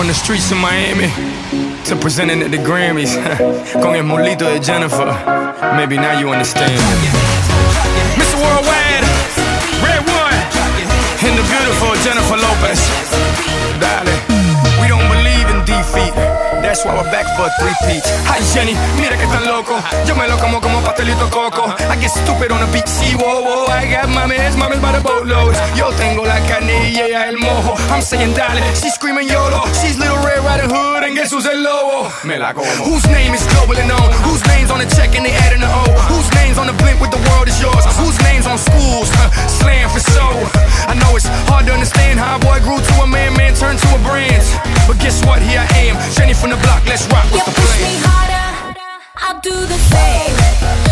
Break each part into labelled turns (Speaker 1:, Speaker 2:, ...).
Speaker 1: From the streets of Miami to presenting at the Grammys con el molito de Jennifer. Maybe now you understand. Mr. Worldwide, Red One, and the beautiful Jennifer Lopez. That's why we're back for a three-peat. Hi Jenny, mira que tan loco. Yo me lo como como pastelito coco. I get stupid on the beach, see, whoa, whoa. I got mames, mames by the boatloads. Yo tengo la carne y ella el mojo. I'm saying dale, she's screaming YOLO. She's little Red Riding Hood and guess who's el lobo? Me la como. Whose name is globally known? Whose name's on the check and they adding the a man, turned to a brand. But guess what? Here I am, Jenny from the block. Let's rock.
Speaker 2: You
Speaker 1: What's the
Speaker 2: push
Speaker 1: plan?
Speaker 2: me harder, I'll do the same.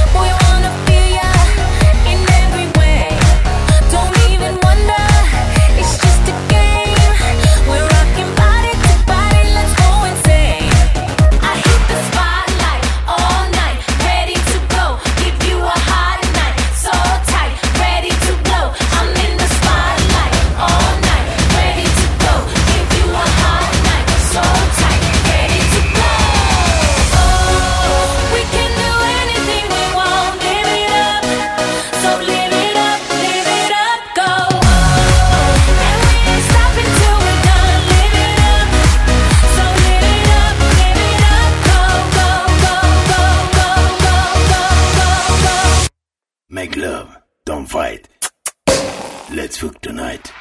Speaker 3: Make love, don't fight. Let's fuck tonight.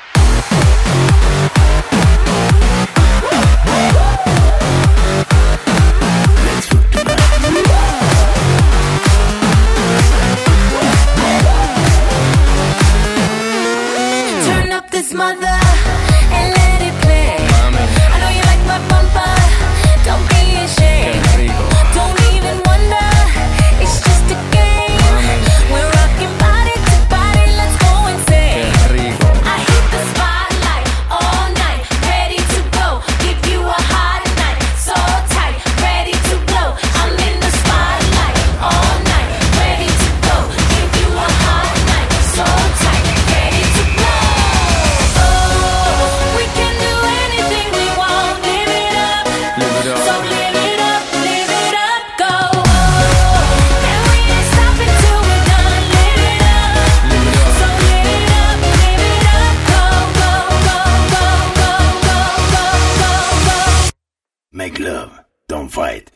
Speaker 3: Make love, don't fight.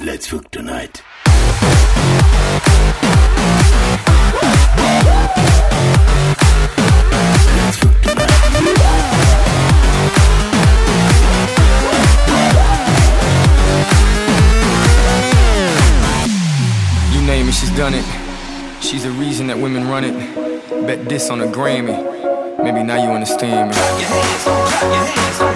Speaker 3: Let's fuck tonight. Let's fuck tonight.
Speaker 1: You name it, she's done it. She's the reason that women run it. Bet this on a Grammy. Maybe now you understand me.